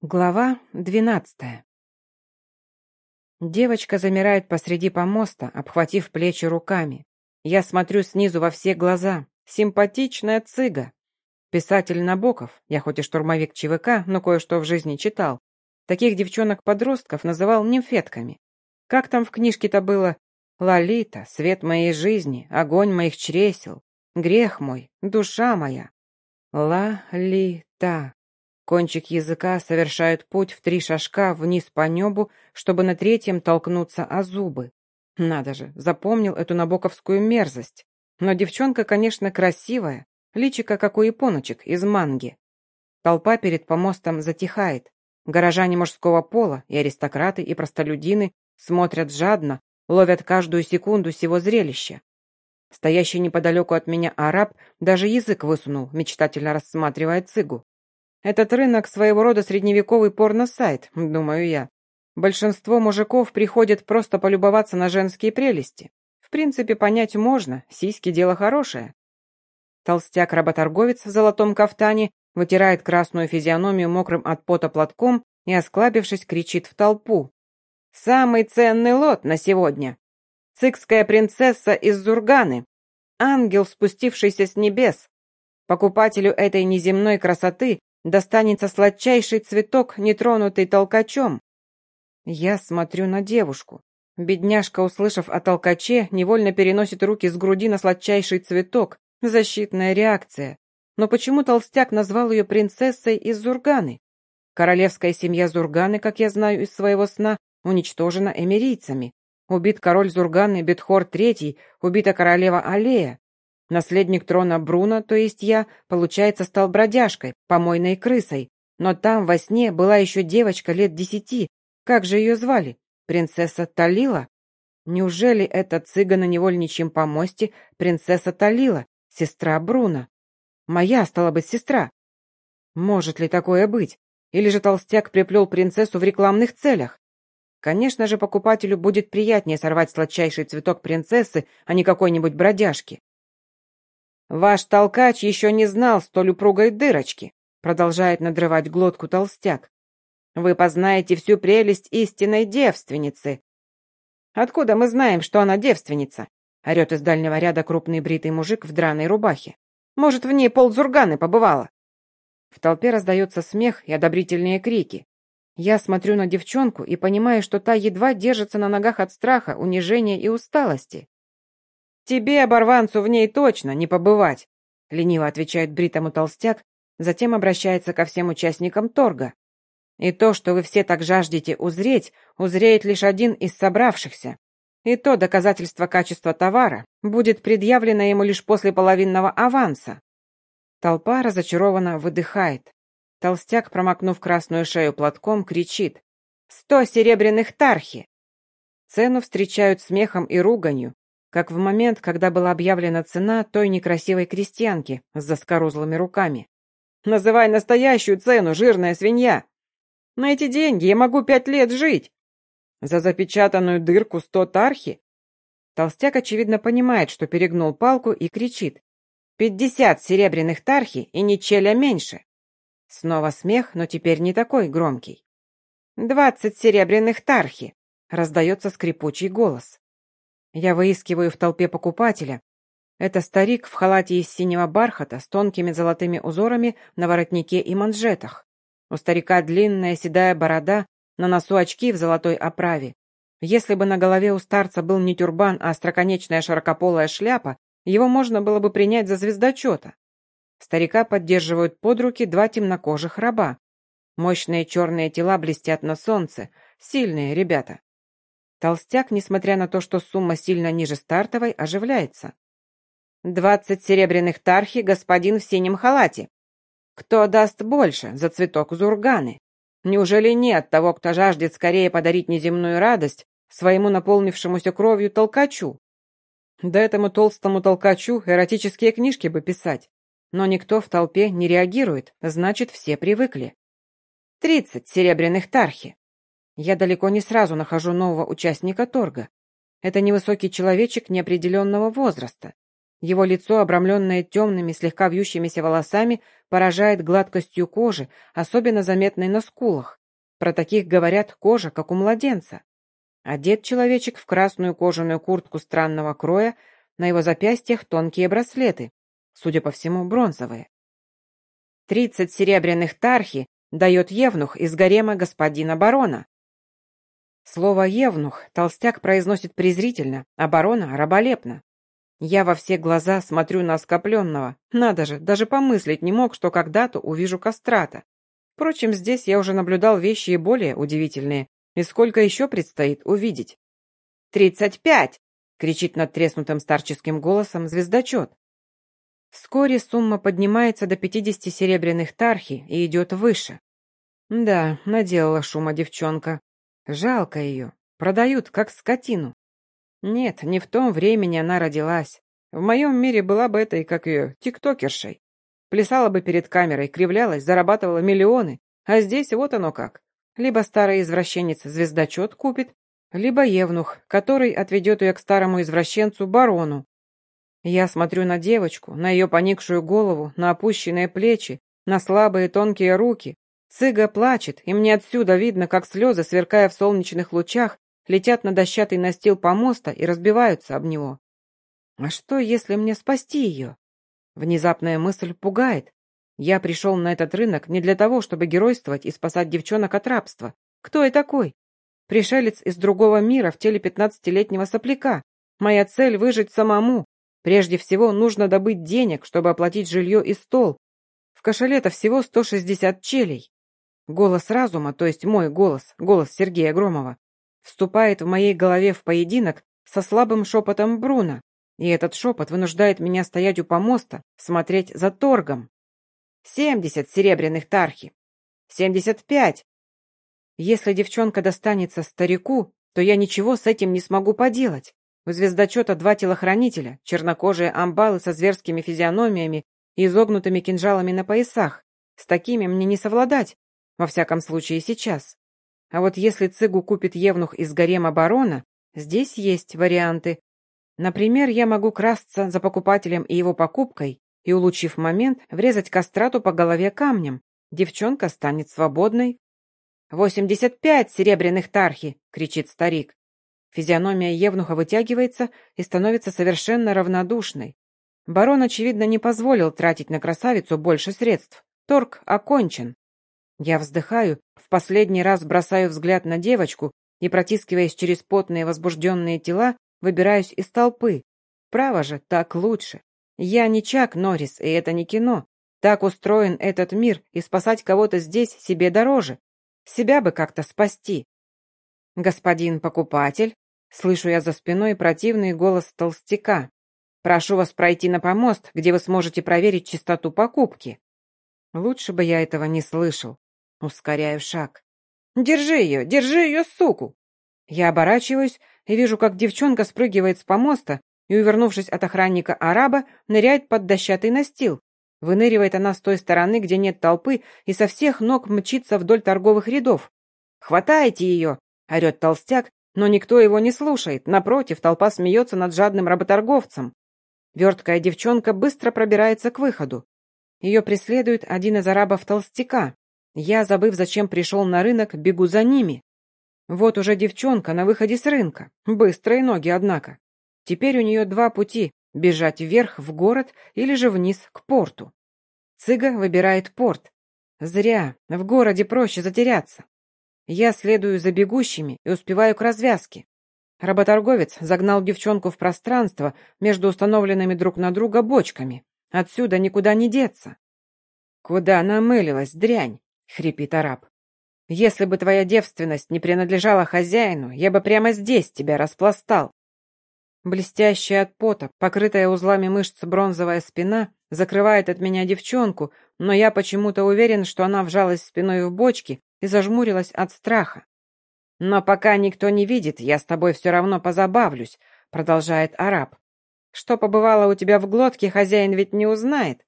Глава двенадцатая. Девочка замирает посреди помоста, обхватив плечи руками. Я смотрю снизу во все глаза. Симпатичная цыга. Писатель Набоков, я хоть и штурмовик ЧВК, но кое-что в жизни читал, таких девчонок-подростков называл нимфетками. Как там в книжке-то было? Лолита, свет моей жизни, огонь моих чресел, грех мой, душа моя. Ла-ли-та. Кончик языка совершает путь в три шажка вниз по небу, чтобы на третьем толкнуться о зубы. Надо же, запомнил эту набоковскую мерзость. Но девчонка, конечно, красивая, личико, как у японочек из манги. Толпа перед помостом затихает. Горожане мужского пола, и аристократы, и простолюдины смотрят жадно, ловят каждую секунду сего зрелища. Стоящий неподалеку от меня араб даже язык высунул, мечтательно рассматривая цыгу. Этот рынок своего рода средневековый порно-сайт, думаю я. Большинство мужиков приходят просто полюбоваться на женские прелести. В принципе, понять можно, сиськи дело хорошее. Толстяк-работорговец в золотом кафтане вытирает красную физиономию мокрым от пота платком и, осклабившись, кричит в толпу. «Самый ценный лот на сегодня! Цикская принцесса из Зурганы! Ангел, спустившийся с небес! Покупателю этой неземной красоты достанется сладчайший цветок, нетронутый толкачом. Я смотрю на девушку. Бедняжка, услышав о толкаче, невольно переносит руки с груди на сладчайший цветок. Защитная реакция. Но почему толстяк назвал ее принцессой из Зурганы? Королевская семья Зурганы, как я знаю из своего сна, уничтожена эмирийцами. Убит король Зурганы Бетхор III, убита королева Алея. Наследник трона Бруно, то есть я, получается, стал бродяжкой, помойной крысой. Но там во сне была еще девочка лет десяти. Как же ее звали? Принцесса Талила? Неужели эта цыга на невольничьем помосте принцесса Талила, сестра Бруно? Моя, стала быть, сестра. Может ли такое быть? Или же толстяк приплел принцессу в рекламных целях? Конечно же, покупателю будет приятнее сорвать сладчайший цветок принцессы, а не какой-нибудь бродяжки. «Ваш толкач еще не знал столь упругой дырочки», продолжает надрывать глотку толстяк. «Вы познаете всю прелесть истинной девственницы». «Откуда мы знаем, что она девственница?» орет из дальнего ряда крупный бритый мужик в драной рубахе. «Может, в ней ползурганы побывала?» В толпе раздается смех и одобрительные крики. Я смотрю на девчонку и понимаю, что та едва держится на ногах от страха, унижения и усталости. «Тебе, оборванцу, в ней точно не побывать», — лениво отвечает бритому толстяк, затем обращается ко всем участникам торга. «И то, что вы все так жаждете узреть, узреет лишь один из собравшихся. И то доказательство качества товара будет предъявлено ему лишь после половинного аванса». Толпа разочарованно выдыхает. Толстяк, промокнув красную шею платком, кричит «Сто серебряных тархи!» Цену встречают смехом и руганью, как в момент, когда была объявлена цена той некрасивой крестьянки с заскорузлыми руками. «Называй настоящую цену, жирная свинья! На эти деньги я могу пять лет жить! За запечатанную дырку сто тархи!» Толстяк, очевидно, понимает, что перегнул палку и кричит. «Пятьдесят серебряных тархи и ни челя меньше!» Снова смех, но теперь не такой громкий. «Двадцать серебряных тархи!» раздается скрипучий голос. Я выискиваю в толпе покупателя. Это старик в халате из синего бархата с тонкими золотыми узорами на воротнике и манжетах. У старика длинная седая борода, на носу очки в золотой оправе. Если бы на голове у старца был не тюрбан, а остроконечная широкополая шляпа, его можно было бы принять за звездочета. Старика поддерживают под руки два темнокожих раба. Мощные черные тела блестят на солнце. Сильные ребята. Толстяк, несмотря на то, что сумма сильно ниже стартовой, оживляется. «Двадцать серебряных тархи, господин в синем халате. Кто даст больше за цветок зурганы? Неужели нет того, кто жаждет скорее подарить неземную радость своему наполнившемуся кровью толкачу? Да этому толстому толкачу эротические книжки бы писать. Но никто в толпе не реагирует, значит, все привыкли. Тридцать серебряных тархи. Я далеко не сразу нахожу нового участника торга. Это невысокий человечек неопределенного возраста. Его лицо, обрамленное темными, слегка вьющимися волосами, поражает гладкостью кожи, особенно заметной на скулах. Про таких говорят кожа, как у младенца. Одет человечек в красную кожаную куртку странного кроя, на его запястьях тонкие браслеты, судя по всему, бронзовые. Тридцать серебряных тархи дает Евнух из гарема господина барона. Слово «евнух» толстяк произносит презрительно, а барона — раболепно. Я во все глаза смотрю на оскопленного. Надо же, даже помыслить не мог, что когда-то увижу кастрата. Впрочем, здесь я уже наблюдал вещи и более удивительные. И сколько еще предстоит увидеть? «Тридцать пять!» — кричит над треснутым старческим голосом звездочет. Вскоре сумма поднимается до пятидесяти серебряных тархи и идет выше. Да, наделала шума девчонка. Жалко ее. Продают, как скотину. Нет, не в том времени она родилась. В моем мире была бы этой, как ее, тиктокершей. Плясала бы перед камерой, кривлялась, зарабатывала миллионы. А здесь вот оно как. Либо старый извращенец звездочет купит, либо евнух, который отведет ее к старому извращенцу барону. Я смотрю на девочку, на ее поникшую голову, на опущенные плечи, на слабые тонкие руки. Цыга плачет, и мне отсюда видно, как слезы, сверкая в солнечных лучах, летят на дощатый настил помоста и разбиваются об него. А что, если мне спасти ее? Внезапная мысль пугает. Я пришел на этот рынок не для того, чтобы геройствовать и спасать девчонок от рабства. Кто я такой? Пришелец из другого мира в теле пятнадцатилетнего сопляка. Моя цель — выжить самому. Прежде всего, нужно добыть денег, чтобы оплатить жилье и стол. В кошеле-то всего 160 челей. Голос разума, то есть мой голос, голос Сергея Громова, вступает в моей голове в поединок со слабым шепотом Бруна. И этот шепот вынуждает меня стоять у помоста, смотреть за торгом. Семьдесят серебряных тархи. Семьдесят пять. Если девчонка достанется старику, то я ничего с этим не смогу поделать. У звездочета два телохранителя, чернокожие амбалы со зверскими физиономиями и изогнутыми кинжалами на поясах. С такими мне не совладать, во всяком случае сейчас. А вот если цыгу купит евнух из гарема барона, здесь есть варианты. Например, я могу красться за покупателем и его покупкой и, улучив момент, врезать кастрату по голове камнем. Девчонка станет свободной. «Восемьдесят пять серебряных тархи!» — кричит старик. Физиономия Евнуха вытягивается и становится совершенно равнодушной. Барон, очевидно, не позволил тратить на красавицу больше средств. Торг окончен. Я вздыхаю, в последний раз бросаю взгляд на девочку и, протискиваясь через потные возбужденные тела, выбираюсь из толпы. Право же, так лучше. Я не Чак Норрис, и это не кино. Так устроен этот мир, и спасать кого-то здесь себе дороже. Себя бы как-то спасти. «Господин покупатель», — слышу я за спиной противный голос толстяка. «Прошу вас пройти на помост, где вы сможете проверить чистоту покупки». Лучше бы я этого не слышал. Ускоряю шаг. «Держи ее! Держи ее, суку!» Я оборачиваюсь и вижу, как девчонка спрыгивает с помоста и, увернувшись от охранника араба, ныряет под дощатый настил. Выныривает она с той стороны, где нет толпы, и со всех ног мчится вдоль торговых рядов. «Хватайте ее!» — орет толстяк, но никто его не слушает. Напротив, толпа смеется над жадным работорговцем. Верткая девчонка быстро пробирается к выходу. Ее преследует один из арабов толстяка. Я, забыв, зачем пришел на рынок, бегу за ними. Вот уже девчонка на выходе с рынка. Быстрые ноги, однако. Теперь у нее два пути – бежать вверх в город или же вниз к порту. Цыга выбирает порт. Зря, в городе проще затеряться. Я следую за бегущими и успеваю к развязке. Работорговец загнал девчонку в пространство между установленными друг на друга бочками. Отсюда никуда не деться. Куда намылилась дрянь? — хрипит араб. «Если бы твоя девственность не принадлежала хозяину, я бы прямо здесь тебя распластал». Блестящая от пота, покрытая узлами мышц бронзовая спина закрывает от меня девчонку, но я почему-то уверен, что она вжалась спиной в бочки и зажмурилась от страха. «Но пока никто не видит, я с тобой все равно позабавлюсь», — продолжает араб. «Что побывало у тебя в глотке, хозяин ведь не узнает».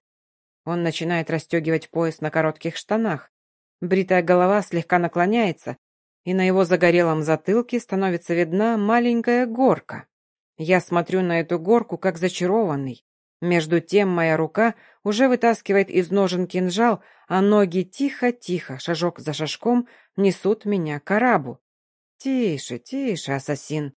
Он начинает расстегивать пояс на коротких штанах. Бритая голова слегка наклоняется, и на его загорелом затылке становится видна маленькая горка. Я смотрю на эту горку, как зачарованный. Между тем моя рука уже вытаскивает из ножен кинжал, а ноги тихо-тихо, шажок за шажком, несут меня к арабу. Тише, тише, ассасин.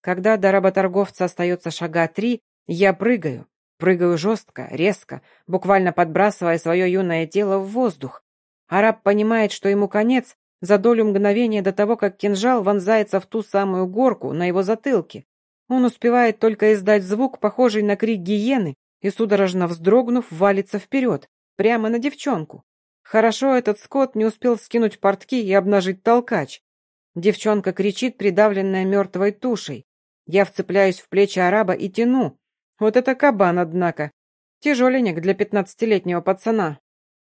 Когда до работорговца остается шага три, я прыгаю. Прыгаю жестко, резко, буквально подбрасывая свое юное тело в воздух. Араб понимает, что ему конец, за долю мгновения до того, как кинжал вонзается в ту самую горку на его затылке. Он успевает только издать звук, похожий на крик гиены, и, судорожно вздрогнув, валится вперед, прямо на девчонку. Хорошо этот скот не успел скинуть портки и обнажить толкач. Девчонка кричит, придавленная мертвой тушей. Я вцепляюсь в плечи араба и тяну. Вот это кабан, однако. Тяжеленек для пятнадцатилетнего пацана.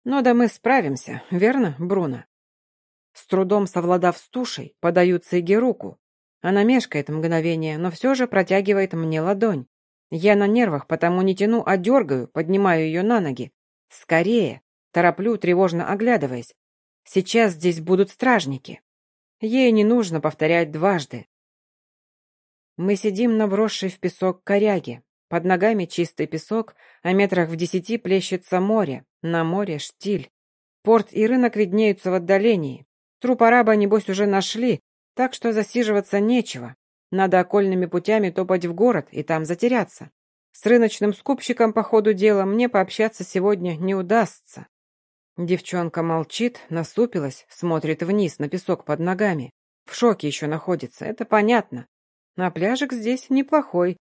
Но да мы справимся, верно, Бруно? С трудом совладав с тушей, подаю Циге руку. Она мешкает мгновение, но все же протягивает мне ладонь. Я на нервах, потому не тяну, а дергаю, поднимаю ее на ноги. Скорее! Тороплю, тревожно оглядываясь. Сейчас здесь будут стражники. Ей не нужно повторять дважды. Мы сидим на вросшей в песок коряге. Под ногами чистый песок, а метрах в десяти плещется море. На море штиль. Порт и рынок виднеются в отдалении. Труп араба, небось, уже нашли, так что засиживаться нечего. Надо окольными путями топать в город и там затеряться. С рыночным скупщиком по ходу дела мне пообщаться сегодня не удастся. Девчонка молчит, насупилась, смотрит вниз на песок под ногами. В шоке еще находится, это понятно. На пляжик здесь неплохой.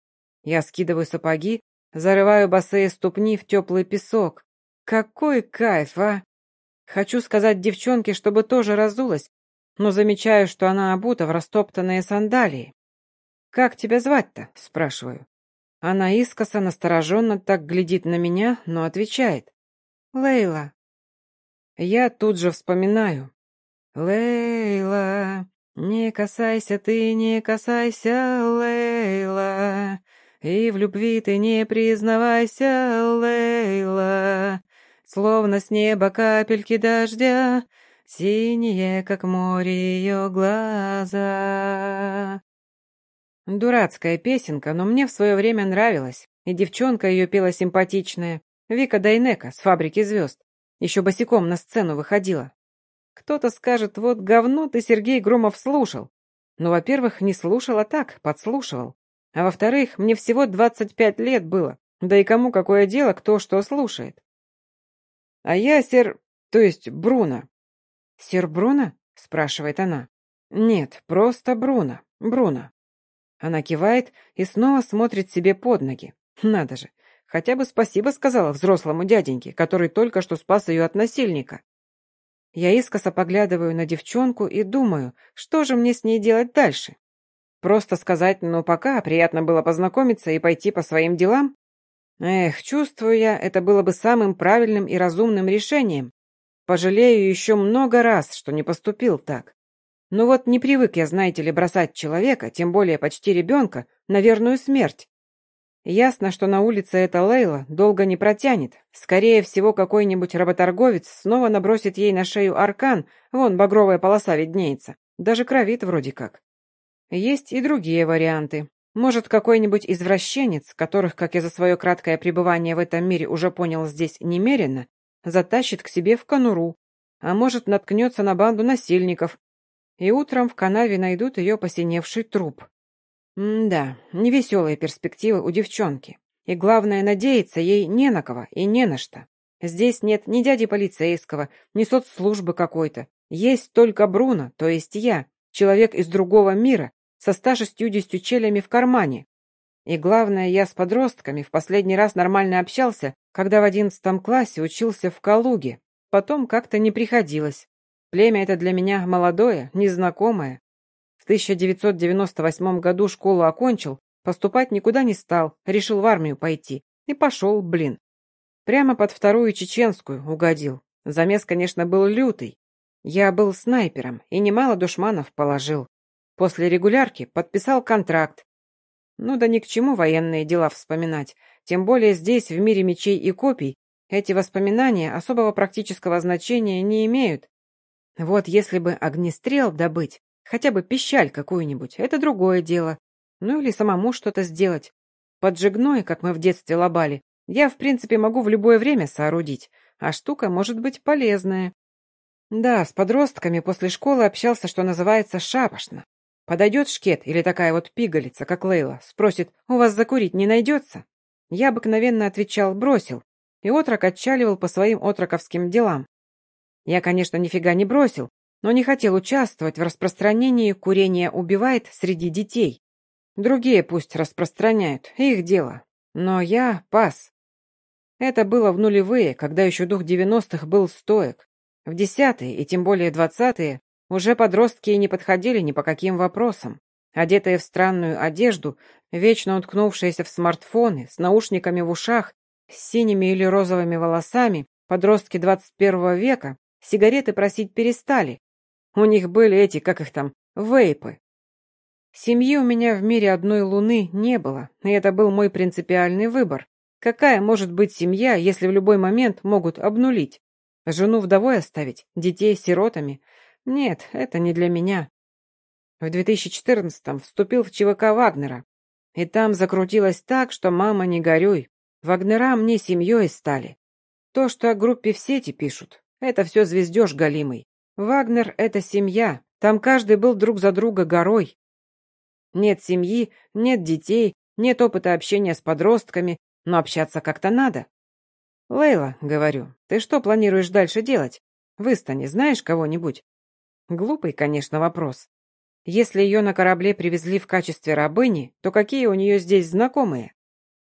Я скидываю сапоги, зарываю босые ступни в теплый песок. Какой кайф, а! Хочу сказать девчонке, чтобы тоже разулась, но замечаю, что она обута в растоптанные сандалии. «Как тебя звать-то?» — спрашиваю. Она искоса настороженно так глядит на меня, но отвечает. «Лейла». Я тут же вспоминаю. «Лейла, не касайся ты, не касайся, Лейла, и в любви ты не признавайся, Лейла, словно с неба капельки дождя, Синие, как море, ее глаза. Дурацкая песенка, но мне в свое время нравилась. И девчонка ее пела симпатичная. Вика Дайнека с «Фабрики звезд». Еще босиком на сцену выходила. Кто-то скажет, вот говно ты, Сергей Громов, слушал. Ну, во-первых, не слушал, а так, подслушивал. А во-вторых, мне всего 25 лет было. Да и кому какое дело, кто что слушает. А я, сер... то есть Бруно, «Сир Бруно?» — спрашивает она. «Нет, просто Бруно. Бруно». Она кивает и снова смотрит себе под ноги. Надо же, хотя бы спасибо сказала взрослому дяденьке, который только что спас ее от насильника. Я искоса поглядываю на девчонку и думаю, что же мне с ней делать дальше? Просто сказать «ну пока, приятно было познакомиться и пойти по своим делам»? Эх, чувствую я, это было бы самым правильным и разумным решением. Пожалею еще много раз, что не поступил так. Но вот не привык я, знаете ли, бросать человека, тем более почти ребенка, на верную смерть. Ясно, что на улице эта Лейла долго не протянет. Скорее всего, какой-нибудь работорговец снова набросит ей на шею аркан, вон багровая полоса виднеется, даже кровит вроде как. Есть и другие варианты. Может, какой-нибудь извращенец, которых, как я за свое краткое пребывание в этом мире уже понял здесь немерено, затащит к себе в конуру, а может, наткнется на банду насильников, и утром в канаве найдут ее посиневший труп. М-да, невеселые перспективы у девчонки. И главное, надеяться ей не на кого и не на что. Здесь нет ни дяди полицейского, ни соцслужбы какой-то. Есть только Бруно, то есть я, человек из другого мира, со 160 челями в кармане. И главное, я с подростками в последний раз нормально общался, когда в одиннадцатом классе учился в Калуге. Потом как-то не приходилось. Племя это для меня молодое, незнакомое. В 1998 году школу окончил, поступать никуда не стал, решил в армию пойти. И пошел, блин. Прямо под вторую чеченскую угодил. Замес, конечно, был лютый. Я был снайпером и немало душманов положил. После регулярки подписал контракт. Ну да ни к чему военные дела вспоминать. Тем более здесь, в мире мечей и копий, эти воспоминания особого практического значения не имеют. Вот если бы огнестрел добыть, хотя бы пищаль какую-нибудь, это другое дело. Ну или самому что-то сделать. Поджигной, как мы в детстве лобали, Я, в принципе, могу в любое время соорудить, а штука может быть полезная. Да, с подростками после школы общался, что называется, шапошно. Подойдет шкет или такая вот пигалица, как Лейла, спросит, у вас закурить не найдется? Я обыкновенно отвечал, бросил, и отрок отчаливал по своим отроковским делам. Я, конечно, нифига не бросил, но не хотел участвовать в распространении «курение убивает» среди детей. Другие пусть распространяют, их дело. Но я пас. Это было в нулевые, когда еще дух девяностых был стоек. В десятые и тем более двадцатые уже подростки и не подходили ни по каким вопросам. Одетые в странную одежду, вечно уткнувшиеся в смартфоны, с наушниками в ушах, с синими или розовыми волосами, подростки 21 века сигареты просить перестали. У них были эти, как их там, вейпы. Семьи у меня в мире одной луны не было, и это был мой принципиальный выбор. Какая может быть семья, если в любой момент могут обнулить? Жену вдовой оставить, детей сиротами? Нет, это не для меня. В 2014-м вступил в ЧВК Вагнера. И там закрутилось так, что мама не горюй. Вагнера мне семьей стали. То, что о группе в сети пишут, это все звездеж галимый. Вагнер — это семья, там каждый был друг за друга горой. Нет семьи, нет детей, нет опыта общения с подростками, но общаться как-то надо. «Лейла», — говорю, — «ты что планируешь дальше делать? В Истане знаешь кого-нибудь?» Глупый, конечно, вопрос. Если ее на корабле привезли в качестве рабыни, то какие у нее здесь знакомые?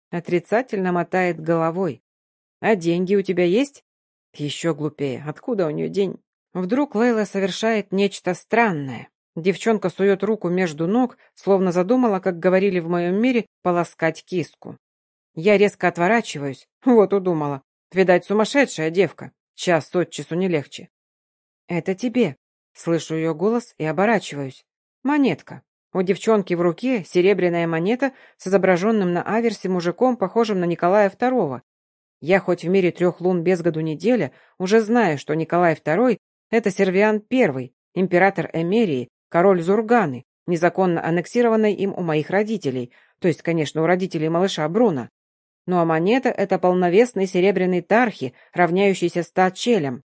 Отрицательно мотает головой. А деньги у тебя есть? Еще глупее. Откуда у нее день? Вдруг Лейла совершает нечто странное. Девчонка сует руку между ног, словно задумала, как говорили в моем мире, полоскать киску. Я резко отворачиваюсь. Вот удумала. Видать, сумасшедшая девка. Час от часу не легче. «Это тебе», Слышу ее голос и оборачиваюсь. Монетка. У девчонки в руке серебряная монета с изображенным на аверсе мужиком, похожим на Николая II. Я хоть в мире трех лун без году неделя, уже знаю, что Николай II — это Сервиан I, император Эмерии, король Зурганы, незаконно аннексированной им у моих родителей, то есть, конечно, у родителей малыша Бруна. Ну а монета — это полновесный серебряный тархи, равняющийся ста челям.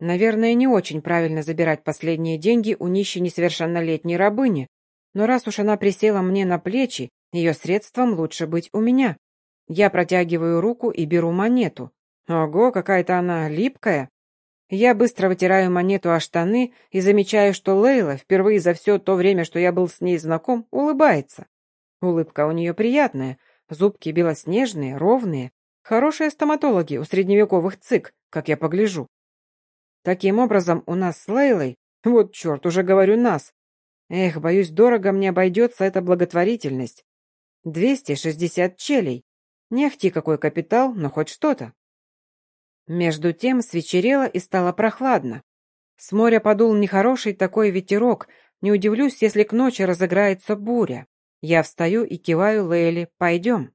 Наверное, не очень правильно забирать последние деньги у нищей несовершеннолетней рабыни, но раз уж она присела мне на плечи, ее средством лучше быть у меня. Я протягиваю руку и беру монету. Ого, какая-то она липкая. Я быстро вытираю монету о штаны и замечаю, что Лейла впервые за все то время, что я был с ней знаком, улыбается. Улыбка у нее приятная, зубки белоснежные, ровные. Хорошие стоматологи у средневековых цик, как я погляжу. Таким образом, у нас с Лейлой, вот черт, уже говорю нас. Эх, боюсь, дорого мне обойдется эта благотворительность. 260 челей. Не ахти какой капитал, но хоть что-то. Между тем свечерело и стало прохладно. С моря подул нехороший такой ветерок. Не удивлюсь, если к ночи разыграется буря. Я встаю и киваю Лейле «Пойдем».